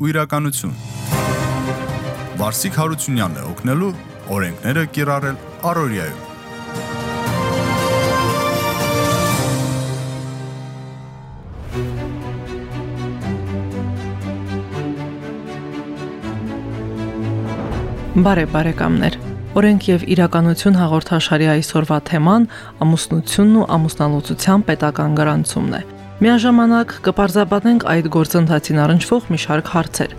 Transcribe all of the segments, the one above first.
ու իրականություն։ Վարսիկ Հարությունյանն է օգնելու օրենքները կիրառել Արորիայում։ Բարև բարեկամներ։ Օրենք եւ իրականություն հաղորդաշարի այսօրվա թեման ամուսնությունն ու ամուսնալուծության պետական գրանցումն է։ Միաժամանակ կպարզաբանենք այդ գործընթացին առնչվող մի շարք հարցեր։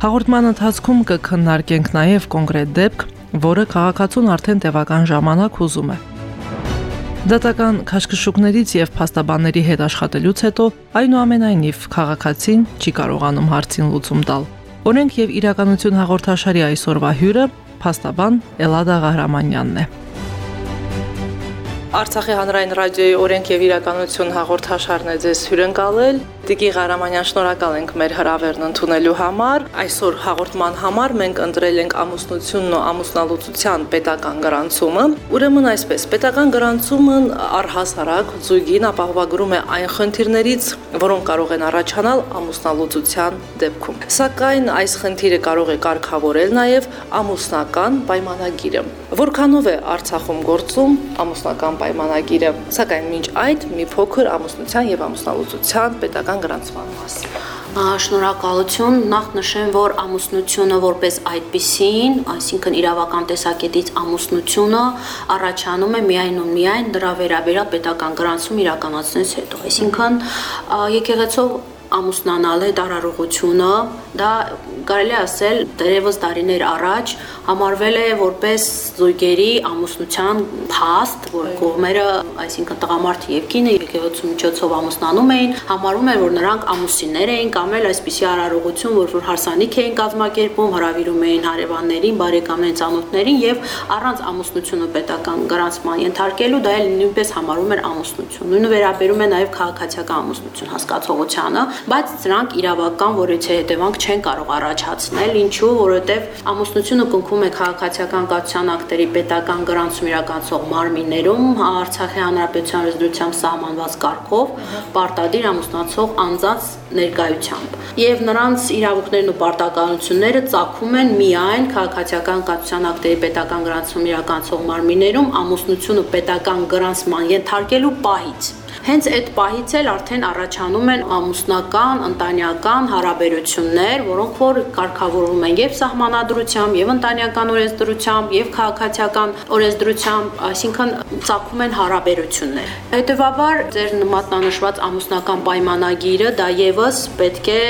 Հաղորդման ընթացքում կքննարկենք նաև կոնկրետ դեպք, որը քաղաքացուն արդեն տևական ժամանակ ուզում է։ Դատական քաշքշուկներից եւ փաստաբանների հետ աշխատելուց հետո այնուամենայնիվ քաղաքացին չի կարողանում հարցին լուծում տալ։ Օրենք եւ իրականություն հաղորդաշարի այսօրվա հյուրը փաստաբան Էլադա Ղահրամանյանն է։ Արցախի հանրային ռադիոյի օրենք եւ իրականություն հաղորդաշարն է ձեզ հյուրընկալել։ Տիկի Ղարամանյան, շնորհակալ ենք մեր հրավերն ընդունելու համար։ Այսօր հաղորդման համար մենք ընտրել ենք ամուսնությունն ու ամուսնալուծության պետական գրանցումը։ Ուրեմն այսպես, պետական գրանցումն առհասարակ զույգին ապահովագրում է այն խնդիրներից, որոնք կարող են առաջանալ ամուսնալուծության դեպքում։ Սակայն այս խնդիրը կարող է կարգավորել նաև ամուսնական պայմանագիրը։ Որքանով է Արցախում գործում ամուսնական պայմանագիրը, սակայն մինչ այդ մի փոքր ամուսնության եւ ամուսնալուծության պետական գրանցման մասին։ Շնորհակալություն։ Նախ նշեմ, որ ամուսնությունը որպես այդպիսին, այսինքն իրավական տեսակետից ամուսնությունը առաջանում է միայն ու միայն դրա վերաբերյալ պետական գրանցում իրականացնելուց հետո։ Այսինքն եկեղեցով ամուսնանալ է տարարողությունը, դա կարելի ասել դերևս տարիներ առաջ համարվել է որպես զույգերի ամուսնության փաստ, որ կողմերը, այսինքն տղամարդը եւ կինը եկեղեցու միջոցով ամուսնանում էին, համարում էր, որ նրանք ամուսիններ էին կամ էլ այսպիսի արարողություն, որ որ հարսանիք էին կազմակերպում, հravirում էին հարևաններին, բարեկամներին, ծանոթներին եւ առանց ամուսնությունը պետական գրանցման ենթարկելու դա էլ նույնպես համարում էր ամուսնություն։ Նույնը վերաբերում է նաեւ քաղաքացիական ամուսնություն հասկացողությանը, բայց սրանք իրավական որից հետևանք չեն կարող առաջացնել, ինչու, որովհետեւ ամուսնությունը կնքում է քաղաքացիական կացության ակտերի պետական գրանցում իրականացող մարմիններում Արցախի հանրապետության ռեզիդենցիամ սահմանված կարգով պարտադիր ամուսնացող անձանց ներկայությամբ եւ նրանց իրավունքներն ու պարտականությունները ծագում են միայն քաղաքացիական կացության ակտերի պետական գրանցում իրականացող մարմիններում ամուսնությունը պետական գրանցման ենթարկելու պահից Հենց այդ պահից էլ արդեն առաջանում են ամուսնական, ընտանեկան հարաբերություններ, որոնք որ կարգավորվում են եւ սահմանադրությամբ, եւ ընտանեկան օրենսդրությամբ, եւ քաղաքացիական օրենսդրությամբ, այսինքն ցակում են հարաբերություններ։ Հետևաբար ձեր մատնանշված ամուսնական պայմանագիրը դա եւս պետք է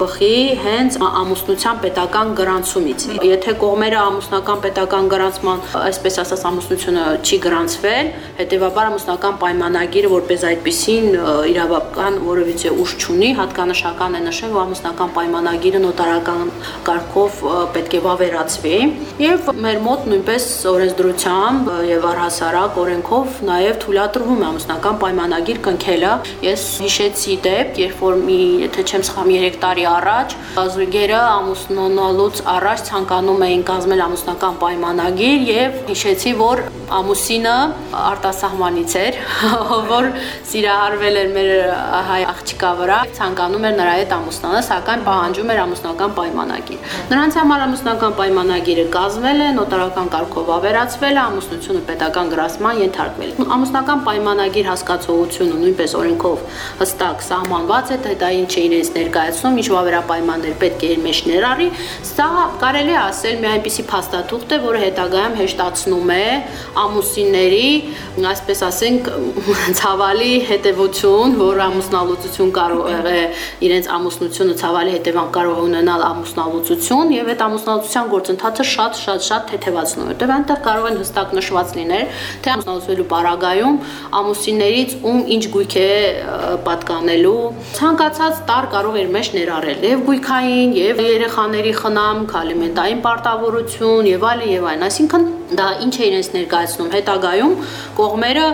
բխի հենց ամուսնության պետական գրանցումից։ Եթե կողմերը ամուսնական պետական գրանցման, այսպես ասած, ամուսնությունը չի գրանցվել, հետևաբար ամուսնական պայմանագիրը որպես այդ այդպիսին իրավական որևիցե ուժ չունի, հատկանշական է նշել, որ ամուսնական պայմանագիրը նոտարական կարգով պետք է վավերացվի եւ մեր մոտ նույնպես օրենսդրությամբ եւ առհասարակ օրենքով նաեւ թույլատրվում է ամուսնական պայմանագիր կնքելը։ Ես հիշեցի դեպք, երբ որ մի, եթե չեմ սխալվում, 3 տարի առաջ զույգերը ամուսնանալուց առաջ ցանկանում էին կազմել ամուսնական պայմանագիր եւ հիշեցի, որ ամուսինը արտասահմանից էր, որ սիրահարվել էր մեր հայ աղջկա վրա, ցանկանում էր նրա հետ ամուսնանալ, սակայն պահանջում էր ամուսնական պայմանագիր։ Նրանց համար ամուսնական պայմանագիրը կազմվել է, նոտարական կարգով ավերացվել է, ամուսնությունը պետական գրասման ենթարկվել։ Ամուսնական պայմանագիր հասկացողությունը նույնպես օրենքով հստակ սահմանված է, թե դա ինչ է իրենց ներկայացնում, ինչ վավերապայմաններ պետք է իր մեջ ներառի։ Սա կարելի է ասել մի այնպիսի փաստաթուղթ է, որը հետագայում հեշտացնում է ամուսինների, այսպես ասենք, ցավալի հետևություն, որ ամուսնալուծություն կարող է իրենց ամուսնությունը ցավալի հետևանք կարող ունենալ ամուսնալուծություն եւ այդ ամուսնալուծության գործընթացը շատ շատ շատ թեթևացնում է։ Որտեւ այնտեղ կարող են հստակ նշված լինել, թե ամուսնալուծվելու պարագայում ամուսիններից ում ինչ գույք է պատկանելու։ Ցանկացած տար կարող էր մեջ ներառել եւ գույքային եւ երեխաների խնամք, ալիմենտային պարտավորություն եւ այլն եւ այլն։ Այսինքն Դա ինչ է իրենց ներկայացնում հետագայում կողմերը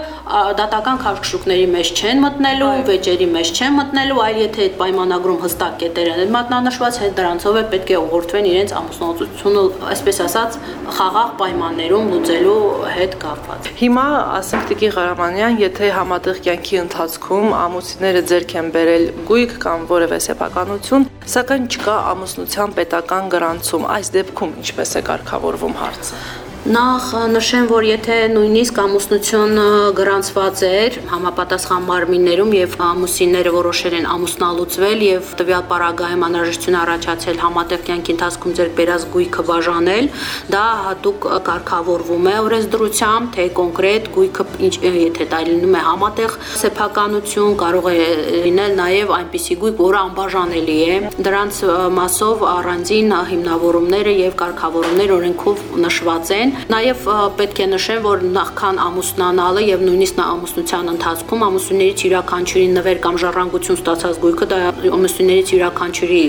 դատական քաշքշուկների մեջ չեն մտնելու, վեճերի մեջ չեն մտնելու, այլ եթե այդ պայմանագրում հստակ կետեր են մատնանշված, հետ դրանցով է պետք է ուղղորդվեն իրենց ամուսնացությունը, այսպես ասած, խաղաղ պայմաններում լուծելու հետ կապված։ Հիմա ասենք Տիկի Ղարամանյան, եթե համատեղ կյանքի ընթացքում ամուսինները ձեռք են բերել գույք կամ որևէ սեփականություն, սակայն չկա ամուսնության պետական գրանցում, այս դեպքում ինչպես է կարգավորվում հարցը։ Նախ նշեմ, որ եթե նույնիսկ ամուսնություն գրանցված էր համապատասխան մարմիններում եւ ամուսինները որոշել են ամուսնալուծվել եւ տվյալ պարագայում անհրաժեշտություն առաջացել համատեղ կյանքի ընթացքում ձեր բերած գույքը բաժանել, դա հատուկ կարգավորվում է օրենսդրությամբ, թե կոնկրետ գույքը ինչ եթե դա լինում է համատեղ սեփականություն, կարող է լինել նաեւ այնպիսի գույք, որը անբաժանելի է։ Դրանց մասով առանձին հիմնավորումները եւ կարգավորումներ օրենքով նշված են Նաև պետք է նշեմ, որ նախքան ամուսնանալը եւ նույնիսկ ամուսնության ընթացքում ամուսնուներից յուրաքանչյուրի նվեր կամ ժառանգություն ստացած գույքը դա ամուսնուներից յուրաքանչյուրի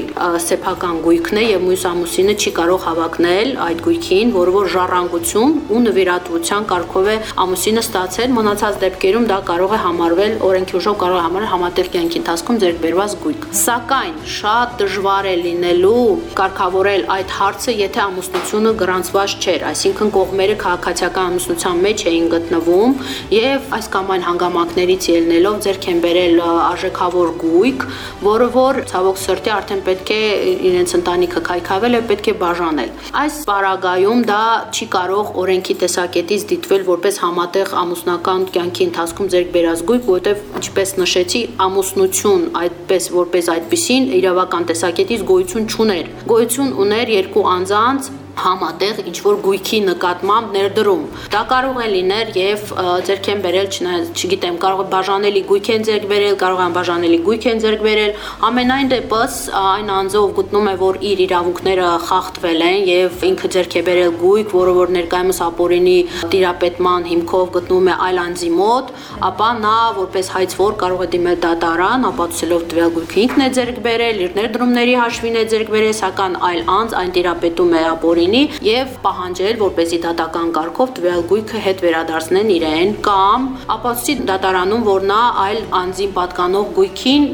սեփական գույքն է եւ մյուս ամուսինը չի կարող հավակնել այդ գույքին, որը որ ժառանգություն ու նվիրատվության կարգով է ամուսինը ստացել, մնացած դեպքերում դա կարող է համարվել օրենքի ուժով կարող է համարվել համատեղ կյանքի ընթացքում ձեռք բերված գույք։ Սակայն շատ դժվար է լինելու կարգավորել այդ հարցը, եթե ամուսնությունը գրանցված չէր, այսինքն կողմերը քաղաքացիական ամուսնության մեջ էին գտնվում եւ այս կամ այն հանգամանքներից ելնելով ձեռք են բերել արժեքավոր գույք, որը որ ցավոք սրտի արդեն պետք է իրենց ընտանիքը քայքավել եւ պետք է բաժանել։ Այս պարագայում դա չի կարող օրենքի տեսակետից դիտվել որպես համատեղ ամուսնական կյանքի ընթացքում ձեռք բերած գույք, որովհետեւ ինչպես նշեցի, ամուսնություն այդպես որպես այդպեսին իրավական տեսակետից գոյություն չուներ։ Գոյություն ուներ երկու անձանց համատեղ ինչ որ գույքի նկատմամբ ներդրում։ Դա կարող է լինել եւ ձերք են բերել, չնայած չգիտեմ, կարող է բաժանելի գույք են ձերք բերել, կարող է բաժանելի գույք են ձերք բերել։ Ամենայն դեպս այն անձով գտնում է, որ իր իրավունքները խախտվել են եւ ինքը ձերք է բերել գույք, որը որ ներկայումս ապօրինի տիրապետման հիմքով գտնվում է այլ անձի մոտ, ապա նա որպես հայցվոր կարող է դիմել դատարան, ապացուցելով տվյալ գույքը ինքն է ձերք բերել, իր ներդրումների հաշվին է ձերք բերել, սակայն այլ անձ այն տիրապետում է ապօրինի լինի եւ պահանջել, որպեսզի դատական կարգով տվյալ գույքը հետ վերադարձնեն իրեն կամ ապացուցի դատարանում, որ նա այլ անձին պատկանող գույքին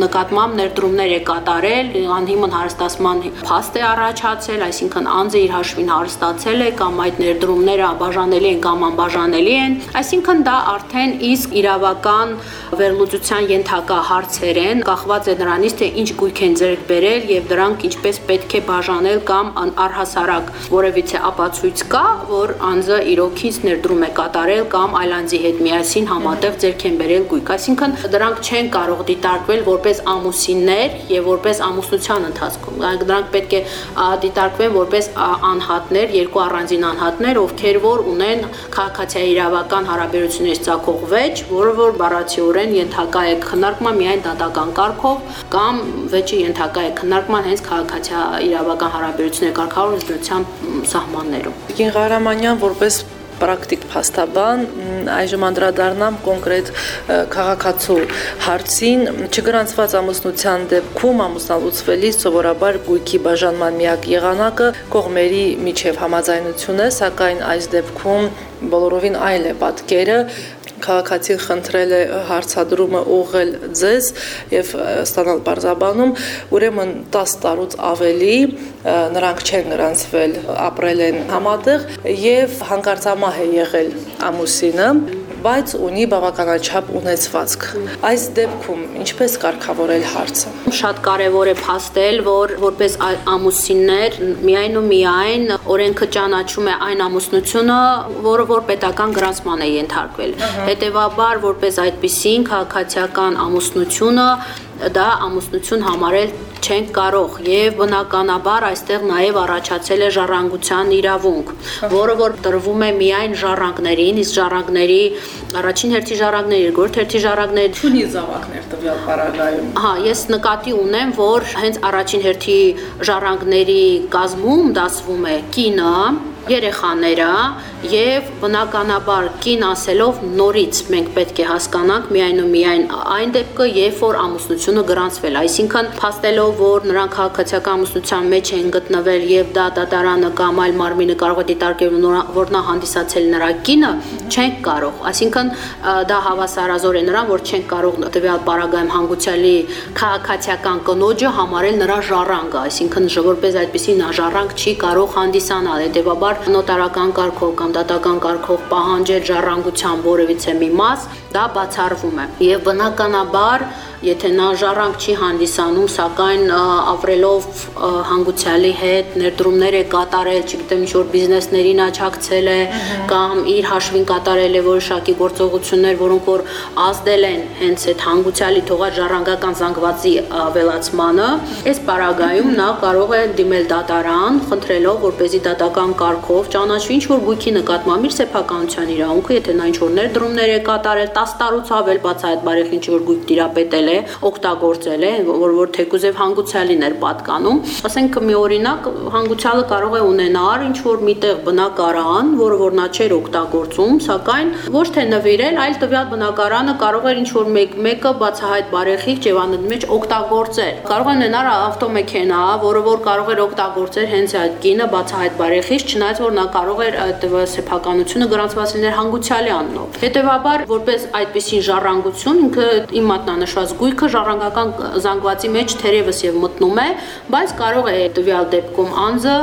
նկատմամբ ներդրումներ է կատարել, անհիմն հարստացման փաստ է առաջացել, այսինքն անձը իր հաշվին հարստացել է կամ այդ ներդրումները բաժանելի են կամ անբաժանելի են, այսինքն դա արդեն իսկ իրավական վերլուծության ենթակա հարցեր են, կախված է նրանից, թե ինչ գույք են ձեռք բերել եւ դրանք ինչպես պետք է բաժանել կամ առհասարակ օրինակ որևիցե ապացույց կա, որ անձը իրոքից ներդրում է կատարել կամ այլ անձի հետ միասին համատեղ ձեռք են բերել գույք։ Այսինքն դրանք չեն կարող դիտարկվել որպես ամուսիններ եւ որպես ամուսնության ընթացքում։ Դրանք պետք է դիտարկվեն որպես անհատներ, երկու առանձին անհատներ, ովքեր որ ունեն քաղաքացիայի իրավական հարաբերություններից ցակող վեճ, որը որ բառացիորեն ենթակա է քննարկման միայն դատական կարգով կամ վեճը ենթակա է քննարկման հենց քաղաքացիա իրավական հարաբերությունների կարգավորման տնտեսության սահմաններում։ Գին Ղարամանյան որպես պրակտիկ փաստաբան այժմ անդրադառնամ կոնկրետ քաղաքացու հարցին չգրանցված ամուսնության դեպքում ամուսնալուծվելիս սովորաբար գույքի բաժանման միակ եղանակը կողմերի միջև համաձայնություն է սակայն այս դեպքում բոլորովին այլ է պատկերը քաղաքացին խնդրել է հարցադրումը ուղղել ձեզ եւ ստանալ բարձաբանում, ուրեմն 10 տարուց ավելի նրանք չեն գրանցվել, ապրել են համատեղ եւ հանկարծամահ է եղել ամուսինը բայց ունի բավականաչափ ունեցվածք։ Այս դեպքում ինչպես կարգավորել հարցը։ Շատ կարևոր է փաստել, որ որպես ամուսիններ միայն ու միայն օրենքը ճանաչում է այն ամուսնությունը, որը որ պետական գրանցման է ենթարկվել։ Հետևաբար, որպես այդպիսին քաղաքացիական ամուսնությունը դա ամուսնություն համարել չենք կարող եւ բնականաբար այստեղ նաեւ առաջացել է ժառանգության իրավունք, որը որ տրվում է միայն ժառանգներին, իսկ ժառանգների առաջին հերթի ժառանգների, երկրորդ հերթի ժառանգների ունի զավակներ տվյալ պարագայում։ Հա, ես նկատի ունեմ, որ հենց առաջին հերթի ժառանգների կազմում դասվում է կինը, երեխաները եւ բնականաբար կին ասելով նորից մենք պետք է հասկանանք միայն ու միայն այն դեպքը, երբ որ ամուսնությունը գրանցվել, այսինքն փաստելով, որ նրանք քաղաքացիական ամուսնության մեջ են գտնվել եւ դա դատարանը կամ այլ մարմինը կարող է դիտարկել, որ նա հանդիսացել նրա կինը, չենք կարող, այսինքն դա հավասարազոր է նրան, որ չենք կարող տվյալ պարագայում հանգուցյալի քաղաքացիական կնոջը համարել նրա ժառանգը, այսինքն որպես այդպեսի նա ժառանգ չի կարող հանդիսանալ, հետեւաբար նոտարական կարգով կամ դատական կարգով պահանջել ժառանգության որևիցե մի մաս, դա բացառվում է։ Եվ բնականաբար եթե նա ժառանգ չի հանդիսանում, սակայն ապրելով հանգուցյալի հետ ներդրումներ է կատարել, չգիտեմ, ինչ-որ բիզնեսներին աճակցել է կամ իր հաշվին կատարել է որոշակի գործողություններ, որոնք որ ազդել են հենց այդ հանգուցյալի թողած ժառանգական զանգվածի ավելացմանը, այս պարագայում նա կարող է դիմել դատարան, խնդրելով, որպեսզի դատական կարգով ճանաչվի ինչ-որ գույքի նկատմամբ իր սեփականության իրավունքը, եթե նա ինչ-որ ներդրումներ է կատարել 10 տարուց ավել բաց այդ բարեխ ինչ-որ գույք տիրապետել է, օգտագործել է, որ որ թեկուզև հանգուցյալին էր պատկանում։ Ասենք մի օրինակ հանգուցյալը կարող է ունենալ ինչ որ միտեղ բնակարան, որը որ նա չէր օգտագործում, սակայն ոչ թե նվիրել, այլ տվյալ բնակարանը կարող էր ինչ որ մեկ մեկը բացահայտ բարեխիղճ եւ անընդմեջ մեջ օգտագործել։ Կարող է ունենալ ավտոմեքենա, որը որ կարող էր օգտագործել հենց այդ կինը բացահայտ բարեխիղճ, չնայած որ նա կարող էր այդ սեփականությունը գրանցված լինել հանգուցյալի անունով։ Հետևաբար, որպես այդպեսին ժառանգություն ինքը իմ մատնանշված գույքը ժառանգական զանգվածի մեջ թերևս եւ մտնում է, բայց կարող է տվյալ դեպքում անձը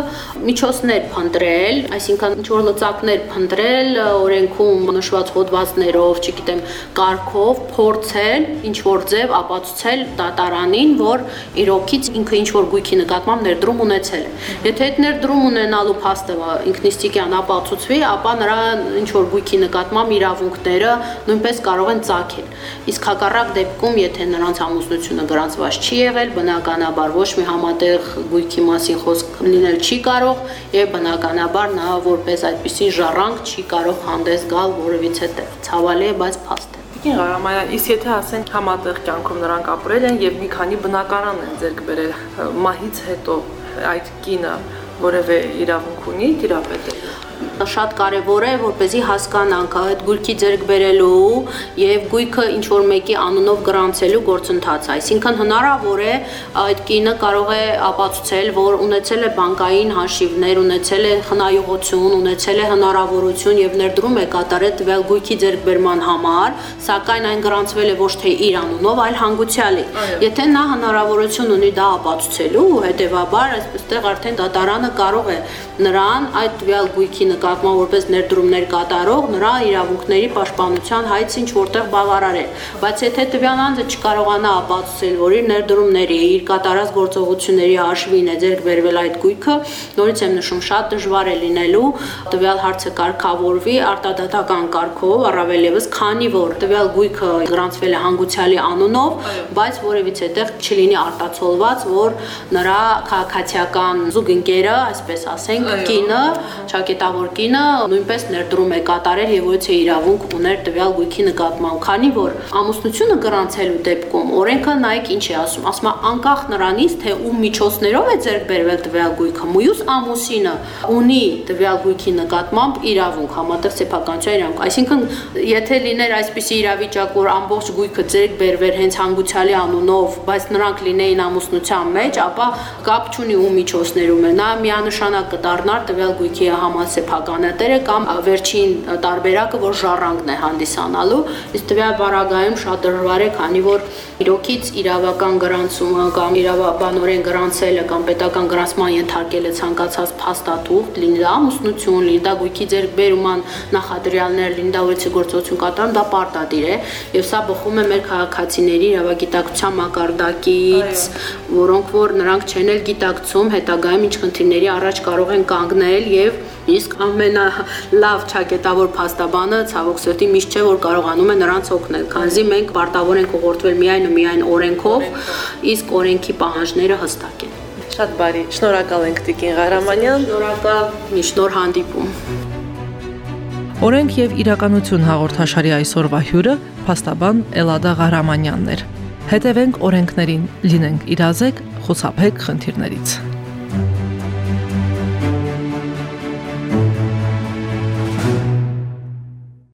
միջոցներ փնտրել, այսինքն ինչ որ լծակներ փնտրել, օրենքում նշված հոդվածներով, չգիտեմ, կարգով փորձել ինչ որ ձև ապացուցել դատարանին, որ իրոքից ինքը ինչ որ գույքի նկատմամբ ներդրում ունեցել է։ Եթե այդ ներդրում ունենալու փաստը ինքնիստիկյան ապացուցվի, ապա նրա ինչ որ գույքի նկատմամբ իրավունքները նույնպես կարող են ծագել։ Իսկ հակառակ դեպքում, եթե նրանց ամուսնությունը գրանցված չի եղել, բնականաբար ոչ մի համատեղ գույքի մասին խոսք լինել չի կարող եւ բնականաբար նա որպես այդպիսի ժառանգ չի կարող հանդես գալ որևիցե տեղ։ Ցավալի է, բայց փաստ է։ Տիկին Ղարամանյան, իսկ եթե ասենք համատեղ կյանքում նրանք ապրել են եւ մի քանի բնակարան են ձեռք բերել մահից հետո այդ կինը որևէ իրավունք ունի տիրապետել շատ կարևոր է, որպեսզի հասկանանք այդ գույքի ձեռք բերելու եւ գույքը ինչ որ մեկի անունով գրանցելու գործընթացը։ Այսինքն հնարավոր է այդ կինը կարող է ապացուցել, որ ունեցել է բանկային հաշիվներ, ունեցել է խնայողություն, ունեցել է հնարավորություն եւ ներդրում է կատարել տվյալ գույքի ձեռքբերման համար, սակայն այն գրանցվել է ոչ թե իր անունով, այլ հանգուցյալի։ Եթե նա հնարավորություն ունի դա ապացուցելու, հետեւաբար այստեղ արդեն դատարանը կարող է նրան այդ տվյալ գույքի նկատմամբ որպես ներդրումներ կատարող նրա իրավունքների պաշտպանության հայց ինչ որտեղ բավարարել։ Բայց եթե տվյալ անձը չկարողանա ապացուցել, որ իր ներդրումների, իր կատարած գործողությունների հաշվին է ձեռք բերվել այդ գույքը, նորից եմ նշում, շատ դժվար է լինելու տվյալ հարցը կարգավորվի արտադատական կարգով, առավել եւս քանի որ տվյալ գույքը գրանցվել է հանգուցյալի անունով, բայց որևիցե տեղ չլինի արտացոլված, որ նրա քաղաքացիական զուգընկերը, այսպես ասենք, կինը, ճակետավոր կինը նույնպես ներդրում է կատարել եւ ոչ թե իրավունք ուներ տվյալ գույքի նկատմամբ, քանի որ ամուսնությունը գրանցելու դեպքում օրենքը նայեք ինչ է ասում, ասում է անկախ նրանից, թե ում միջոցներով է ձեռք բերվել տվյալ գույքը, մյուս ամուսինը ունի տվյալ գույքի նկատմամբ իրավունք, համատեղ սեփականության իրավունք։ Այսինքն, եթե լիներ այսպիսի իրավիճակ, որ ամբողջ գույքը ձեռք բերվեր հենց հանգուցյալի անունով, բայց նրանք լինեին ամուսնության մեջ, ապա կապ չունի ում միջոցներում է։ Նա միանշանակ կդառնար տվյալ գույքի համասեփականատերը կամ վերջին տարբերակը, որ ժառանգն է հանդիսանալու, իսկ տվյալ բարագայում շատ դժվար է, քանի որ իրոքից իրավական գրանցումը կամ իրավաբանորեն գրանցելը կամ պետական գրանցման ենթարկելը ցանկացած փաստաթուղթ, լինի դա ամուսնություն, լինի դա գույքի ձեռքբերման նախադրյալներ, լինի դա ուրեցի գործողություն կատարում, դա պարտադիր է եւ սա բխում է մեր քաղաքացիների իրավագիտակցության մակարդակից, որոնք որ նրանք չեն էլ գիտակցում հետագայում ինչ խնդիրների առաջ կարող են կանգնել եւ իսկ ամենալավ ճակետավոր փաստաբանը ցավոք սրտի միշտ չէ որ կարողանում է նրանց օգնել, քանզի մենք պարտավոր ենք ուղղորդվել միայն ու միայն օրենքով, իսկ օրենքի պահանջները հստակ են։ Շատ բարի։ Շնորհակալ ենք Տիկին Ղարամանյան։ Շնորհակալ, մի շնոր հանդիպում։ Օրենք եւ իրականություն հաղորդաշարի այսօրվա հյուրը փաստաբան Էլադա Ղարամանյանն էր։ Հետևենք օրենքներին, լինենք իրազեկ, խուսափեք խնդիրներից։